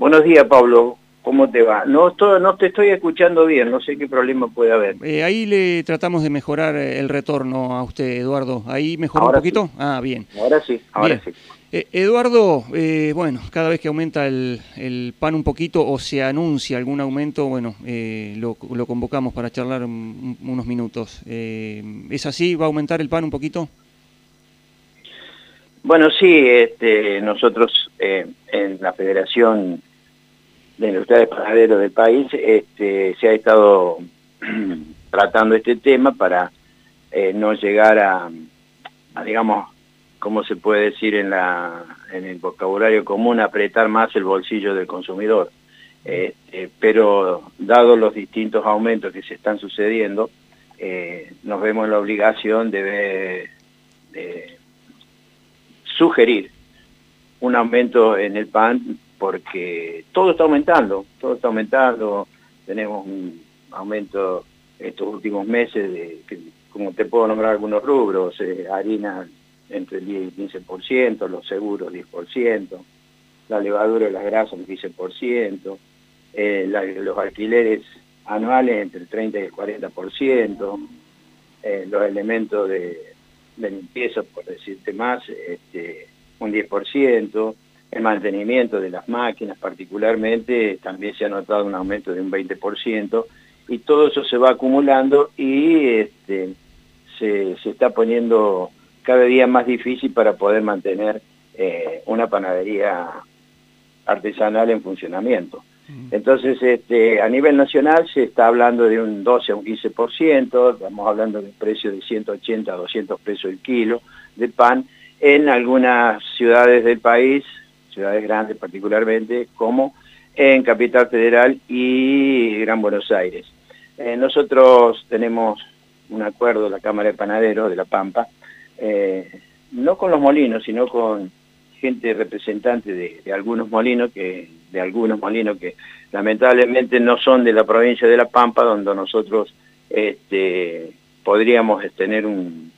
Buenos días, Pablo. ¿Cómo te va? No, no te estoy escuchando bien, no sé qué problema puede haber. Eh, ahí le tratamos de mejorar el retorno a usted, Eduardo. ¿Ahí mejoró un poquito? Ah, bien. Ahora sí, ahora sí. Eh, Eduardo, eh, bueno, cada vez que aumenta el, pan un poquito o se anuncia algún aumento, bueno, lo, lo, convocamos para charlar unos minutos. ¿Es así? ¿Va a aumentar el pan un poquito? Bueno, sí, este, nosotros en la Federación de Industriales Panaderos del país, este, se ha estado tratando este tema para eh, no llegar a, digamos, ¿cómo se puede decir en, la, en el vocabulario común? Apretar más el bolsillo del consumidor. Este, pero dado los distintos aumentos que se están sucediendo, eh, nos vemos en la obligación de sugerir un aumento en el PAN porque todo está aumentando, todo está aumentando, tenemos un aumento estos últimos meses de, como te puedo nombrar algunos rubros, eh, harina entre el 10 y 15%, los seguros 10%, la levadura y las grasas un 15%, eh, los alquileres anuales entre el 30 y el 40%, eh, los elementos de, de, limpieza, por decirte más, este, un 10%, el mantenimiento de las máquinas particularmente, también se ha notado un aumento de un 20%, y todo eso se va acumulando y este, se, está poniendo cada día más difícil para poder mantener eh, una panadería artesanal en funcionamiento. Mm. Entonces, este, a nivel nacional se está hablando de un 12 a un 15%, estamos hablando de un precio de 180 a 200 pesos el kilo de pan. En algunas ciudades del país ciudades grandes particularmente, como en Capital Federal y Gran Buenos Aires. Eh, nosotros tenemos un acuerdo, la Cámara de Panaderos de La Pampa, eh, no con los molinos, sino con gente representante de, algunos molinos que de algunos molinos que lamentablemente no son de la provincia de La Pampa, donde nosotros este, podríamos tener un,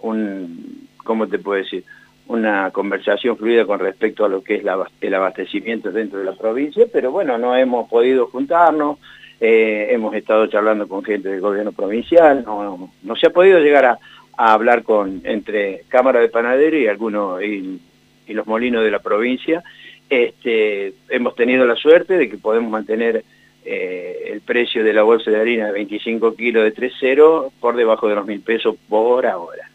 un, ¿cómo te puedo decir? Una conversación fluida con respecto a lo que es el abastecimiento dentro de la provincia, pero bueno, no hemos podido juntarnos, eh, hemos estado charlando con gente del gobierno provincial, no, no, se ha podido llegar a, hablar con entre Cámara de Panadero y algunos y, los molinos de la provincia. Este, hemos tenido la suerte de que podemos mantener eh, el precio de la bolsa de harina de 25 kilos de 3.0 por debajo de los mil pesos por ahora.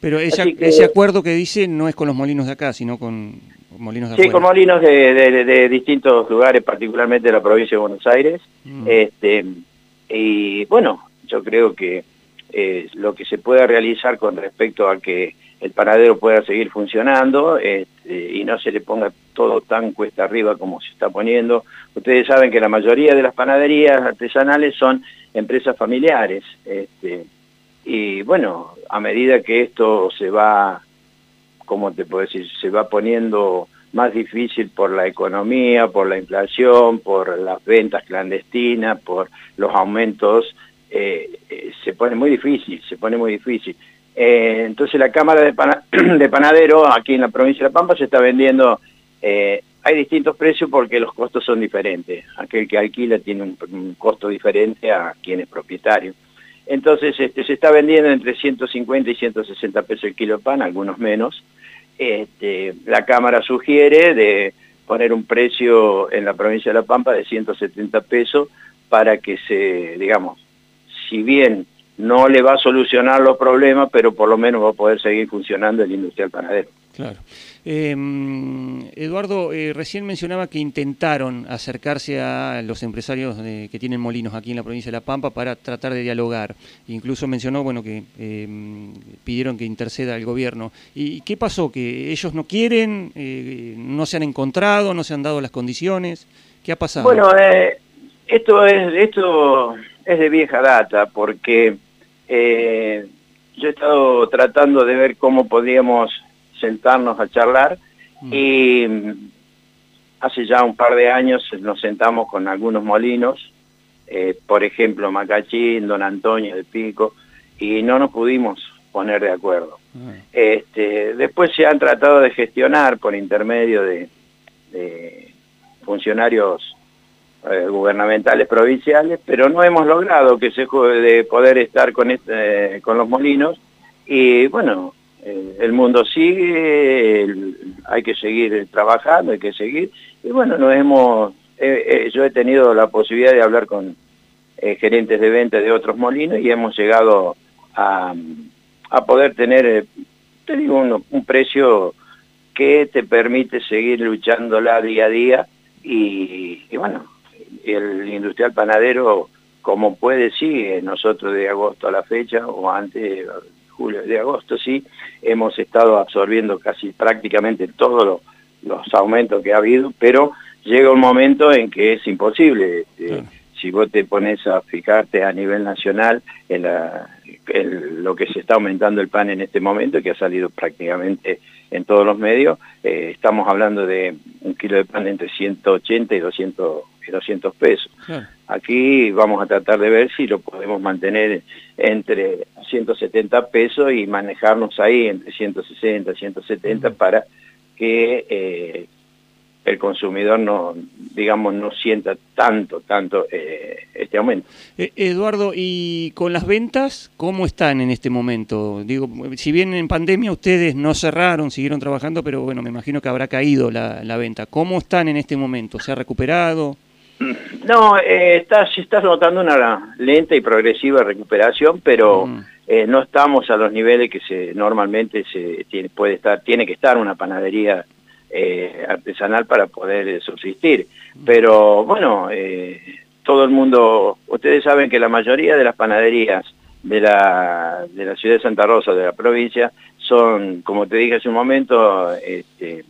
Pero ese, acuerdo que dice no es con los molinos de acá, sino con molinos de Sí, con molinos de, distintos lugares, particularmente de la provincia de Buenos Aires. Mm. Este, y bueno, yo creo que eh, lo que se pueda realizar con respecto a que el panadero pueda seguir funcionando este, y no se le ponga todo tan cuesta arriba como se está poniendo. Ustedes saben que la mayoría de las panaderías artesanales son empresas familiares. Este, y bueno, a medida que esto se va, ¿cómo te puedo decir? Se va poniendo más difícil por la economía, por la inflación, por las ventas clandestinas, por los aumentos, eh, eh, se pone muy difícil, se pone muy difícil. Eh, entonces la Cámara de, de, Panadero aquí en la provincia de La Pampa se está vendiendo, hay distintos precios porque los costos son diferentes. Aquel que alquila tiene un costo diferente a quien es propietario. Entonces este, se está vendiendo entre 150 y 160 pesos el kilo de pan, algunos menos. Este, la Cámara sugiere de poner un precio en la provincia de La Pampa de 170 pesos para que se, digamos, si bien no le va a solucionar los problemas, pero por lo menos va a poder seguir funcionando el industrial panadero. Claro. Em, Eduardo, eh, recién mencionaba que intentaron acercarse a los empresarios que tienen molinos aquí en la provincia de La Pampa para tratar de dialogar. Incluso mencionó bueno, que em, pidieron que interceda el gobierno. ¿Y qué pasó? ¿Que ellos no quieren? Eh, ¿No se han encontrado? ¿No se han dado las condiciones? ¿Qué ha pasado? Bueno, eh, esto, es, esto es de vieja data porque yo he estado tratando de ver cómo podríamos sentarnos a charlar mm. y mm, hace ya un par de años nos sentamos con algunos molinos, eh, por ejemplo Macachín, Don Antonio de Pico, y no nos pudimos poner de acuerdo. Ah. Este, después se han tratado de gestionar por intermedio de, funcionarios eh, gubernamentales provinciales, pero no hemos logrado que se de poder estar con, este, con los molinos y bueno, eh, el mundo sigue, hay que seguir trabajando, hay que seguir. Y bueno, nos hemos, yo he tenido la posibilidad de hablar con gerentes de venta de otros molinos y hemos llegado a, a poder tener, te digo, un, precio que te permite seguir luchándola día a día. Y, bueno, el industrial panadero como puede sigue, nosotros de agosto a la fecha o antes, julio de agosto sí, hemos estado absorbiendo casi prácticamente todos los, aumentos que ha habido, pero llega un momento en que es imposible. Este, si vos te pones a fijarte a nivel nacional en, lo que se está aumentando el pan en este momento, que ha salido prácticamente en todos los medios, eh, estamos hablando de un kilo de pan entre 180 y 200, y 200 pesos. Aquí vamos a tratar de ver si lo podemos mantener entre 170 pesos y manejarnos ahí entre 160, 170 para que eh, el consumidor no, digamos, no sienta tanto, tanto eh, este aumento. Eh, Eduardo, ¿y con las ventas cómo están en este momento? Digo, si bien en pandemia ustedes no cerraron, siguieron trabajando, pero bueno, me imagino que habrá caído la, venta. ¿Cómo están en este momento? ¿Se ha recuperado? No, eh, está, se está notando una lenta y progresiva recuperación, pero mm. Eh, no estamos a los niveles que se normalmente se tiene, puede estar, tiene que estar una panadería eh, artesanal para poder subsistir. Pero bueno, eh, todo el mundo, ustedes saben que la mayoría de las panaderías de la, de la ciudad de Santa Rosa, de la provincia, son, como te dije hace un momento, este,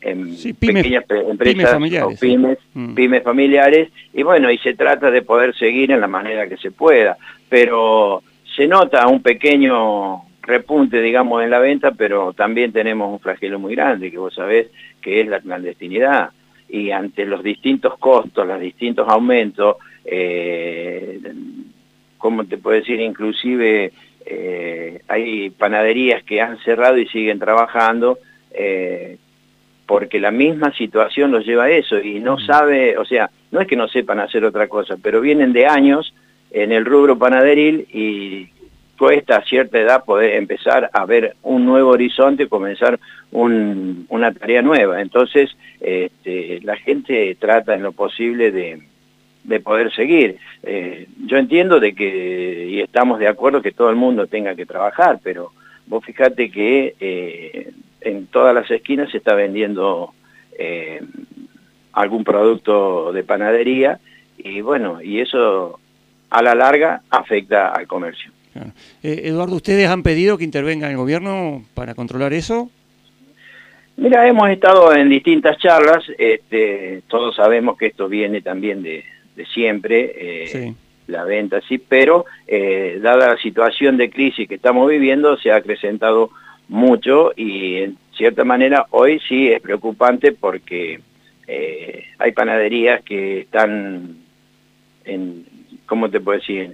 en pequeñas empresas familiares, o pymes, mm. pymes familiares, y bueno, y se trata de poder seguir en la manera que se pueda, pero se nota un pequeño repunte, digamos, en la venta, pero también tenemos un flagelo muy grande, que vos sabés que es la clandestinidad. Y ante los distintos costos, los distintos aumentos, eh, ¿cómo te puedo decir? Inclusive eh, hay panaderías que han cerrado y siguen trabajando, eh, porque la misma situación los lleva a eso y no mm. sabe, o sea, no es que no sepan hacer otra cosa, pero vienen de años en el rubro panaderil y cuesta a cierta edad poder empezar a ver un nuevo horizonte, comenzar una tarea nueva. Entonces, este, la gente trata en lo posible de, poder seguir. Eh, yo entiendo de que, y estamos de acuerdo que todo el mundo tenga que trabajar, pero vos fíjate que eh, en todas las esquinas se está vendiendo eh, algún producto de panadería y bueno, y eso a la larga afecta al comercio. Eh, Eduardo, ¿ustedes han pedido que intervenga el gobierno para controlar eso? Mira, hemos estado en distintas charlas, este, todos sabemos que esto viene también de, siempre, eh, la venta sí, pero eh, dada la situación de crisis que estamos viviendo, se ha acrecentado mucho y en cierta manera hoy sí es preocupante porque hay panaderías que están en, ¿cómo te puedo decir?,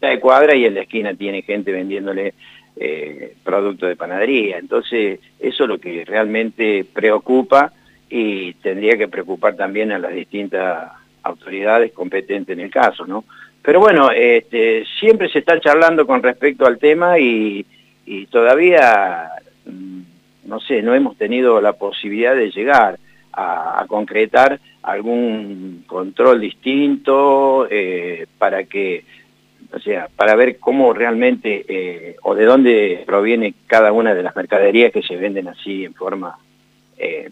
de cuadra y en la esquina tiene gente vendiéndole eh, productos de panadería. Entonces, eso es lo que realmente preocupa y tendría que preocupar también a las distintas autoridades competentes en el caso, ¿no? Pero bueno, este, siempre se está charlando con respecto al tema y, todavía, mm, no sé, no hemos tenido la posibilidad de llegar a, concretar algún control distinto eh, para que o sea, para ver cómo realmente eh, o de dónde proviene cada una de las mercaderías que se venden así en forma eh,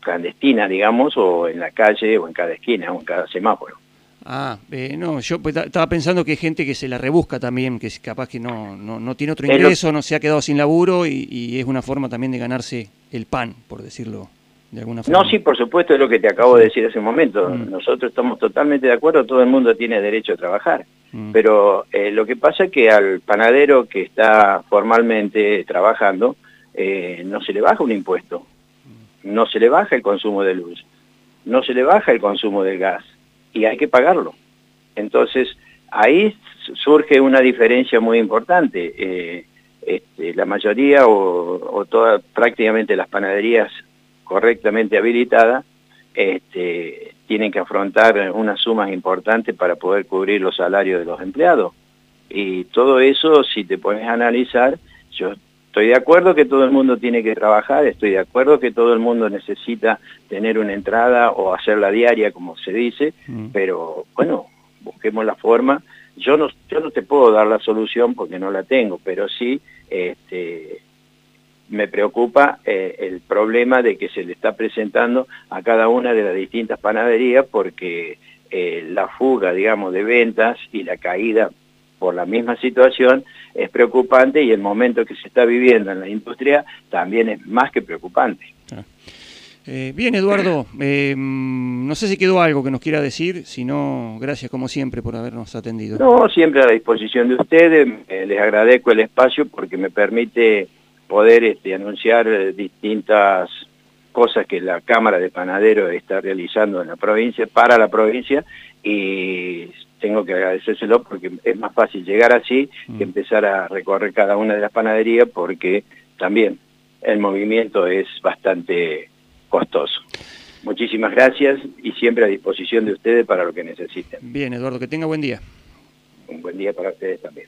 clandestina, digamos, o en la calle, o en cada esquina, o en cada semáforo. Ah, eh, no, yo pues, estaba pensando que hay gente que se la rebusca también, que capaz que no, no, tiene otro ingreso, no se ha quedado sin laburo y, es una forma también de ganarse el pan, por decirlo de alguna forma. No, sí, por supuesto, es lo que te acabo de decir hace un momento. Mm. Nosotros estamos totalmente de acuerdo, todo el mundo tiene derecho a trabajar. Mm. Pero eh, lo que pasa es que al panadero que está formalmente trabajando, eh, no se le baja un impuesto, no se le baja el consumo de luz, no se le baja el consumo de gas, y hay que pagarlo. Entonces, ahí surge una diferencia muy importante. Eh, este, la mayoría o, o prácticamente las panaderías correctamente habilitada, este, tienen que afrontar unas sumas importantes para poder cubrir los salarios de los empleados. Y todo eso, si te pones a analizar, yo estoy de acuerdo que todo el mundo tiene que trabajar, estoy de acuerdo que todo el mundo necesita tener una entrada o hacerla diaria, como se dice, mm. pero bueno, busquemos la forma. Yo no, yo no te puedo dar la solución porque no la tengo, pero sí este, me preocupa eh, el problema de que se le está presentando a cada una de las distintas panaderías porque eh, la fuga, digamos, de ventas y la caída por la misma situación es preocupante y el momento que se está viviendo en la industria también es más que preocupante. Ah. Eh, bien, Eduardo, no sé si quedó algo que nos quiera decir, si no, gracias como siempre por habernos atendido. No, siempre a la disposición de ustedes, les agradezco el espacio porque me permite poder este, anunciar eh, distintas cosas que la Cámara de Panaderos está realizando en la provincia, para la provincia, y tengo que agradecérselo porque es más fácil llegar así que mm. empezar a recorrer cada una de las panaderías porque también el movimiento es bastante costoso. Muchísimas gracias y siempre a disposición de ustedes para lo que necesiten. Bien, Eduardo, que tenga buen día. Un buen día para ustedes también.